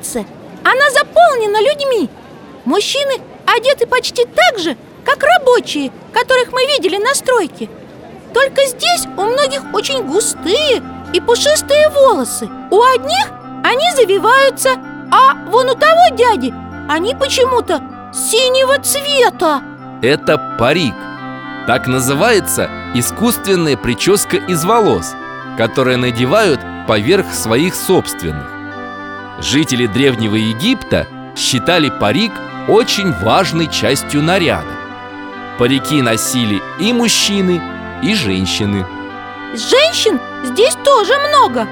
улице. Она заполнена людьми. Мужчины одеты почти так же, как рабочие, которых мы видели на стройке. Только здесь у многих очень густые и пушистые волосы. У одних они завиваются, а вон у того дяди они почему-то синего цвета. Это парик. Так называется искусственная прическа из волос, которая надевают поверх своих собственных. Жители Древнего Египта считали парик очень важной частью наряда. Парики носили и мужчины, и женщины. Женщин здесь тоже много.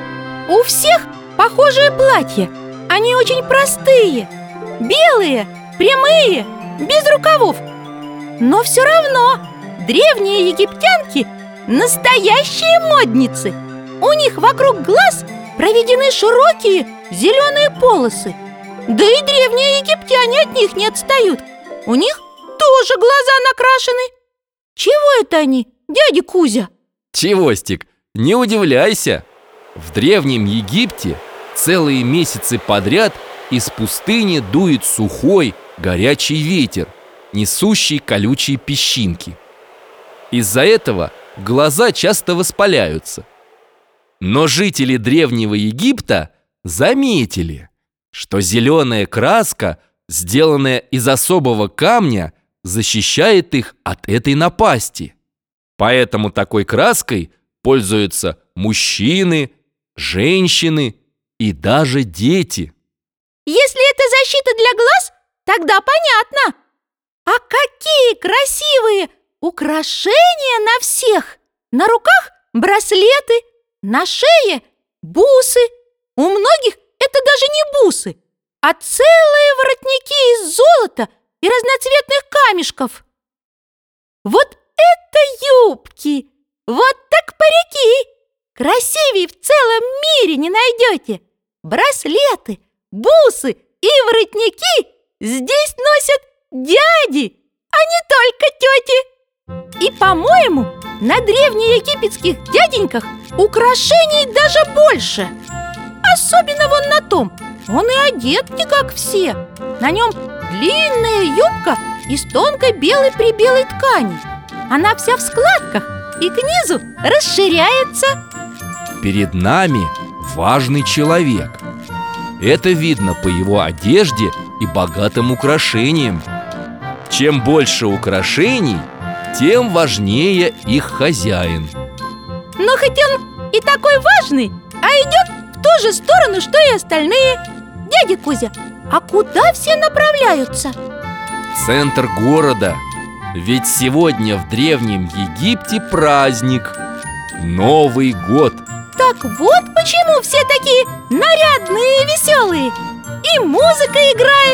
У всех похожие платья. Они очень простые, белые, прямые, без рукавов. Но все равно древние египтянки настоящие модницы. У них вокруг глаз проведены широкие зеленые полосы. Да и древние египтяне от них не отстают. У них тоже глаза накрашены. Чего это они, дядя Кузя? Чевостик, не удивляйся. В Древнем Египте целые месяцы подряд из пустыни дует сухой, горячий ветер, несущий колючие песчинки. Из-за этого глаза часто воспаляются. Но жители Древнего Египта заметили, что зеленая краска, сделанная из особого камня, защищает их от этой напасти. Поэтому такой краской пользуются мужчины, женщины и даже дети. Если это защита для глаз, тогда понятно. А какие красивые украшения на всех! На руках браслеты, на шее бусы. У многих это даже не бусы, а целые воротники из золота и разноцветных камешков. Вот это юбки! Вот так парики! Красивее в целом мире не найдете! Браслеты, бусы и воротники здесь носят дяди, а не только тети! И, по-моему, на древнеегипетских дяденьках украшений даже больше. Особенно вон на том. Он и одет не как все. На нем длинная юбка из тонкой белой-прибелой ткани. Она вся в складках и к низу расширяется. Перед нами важный человек. Это видно по его одежде и богатым украшениям. Чем больше украшений, тем важнее их хозяин. Но хоть он и такой важный, а идет в ту же сторону, что и остальные. Дядя Кузя, а куда все направляются? Центр города. Ведь сегодня в Древнем Египте праздник. Новый год. Так вот почему все такие нарядные и веселые. И музыка играет